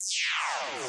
Yeah.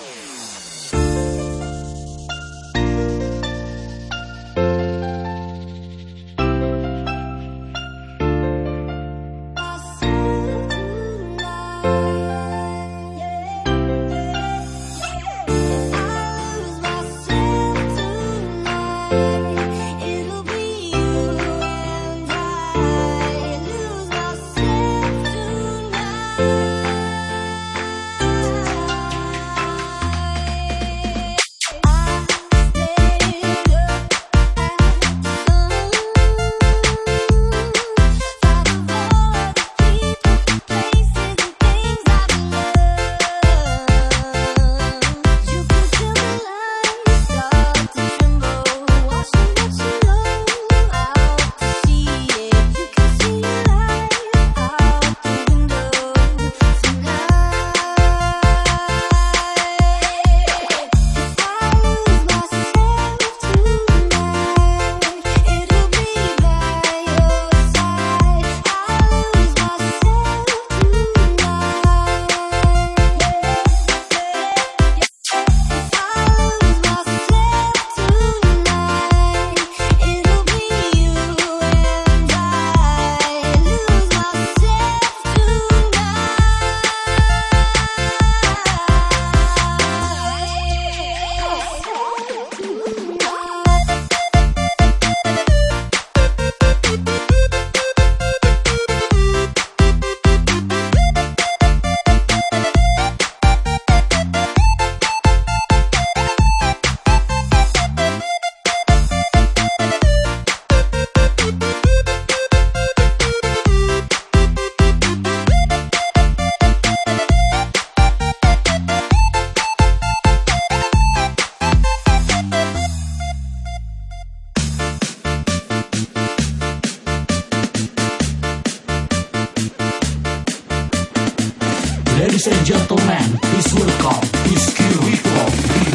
Ladies and gentlemen, this welcome, this Q, Hip Hop,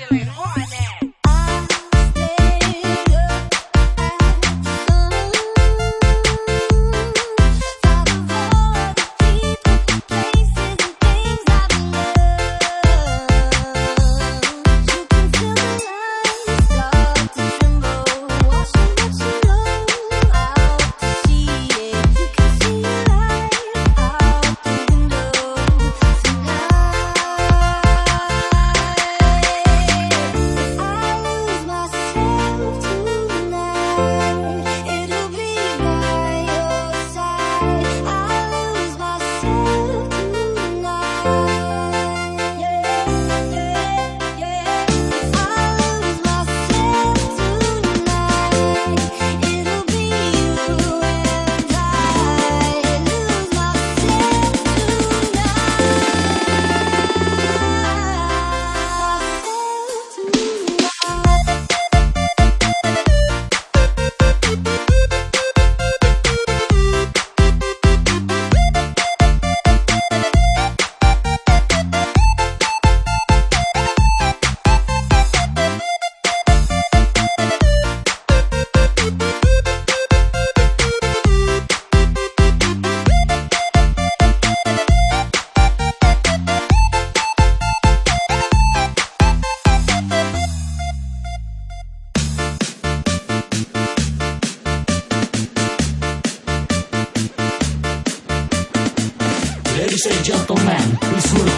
you later. say gentleman, he's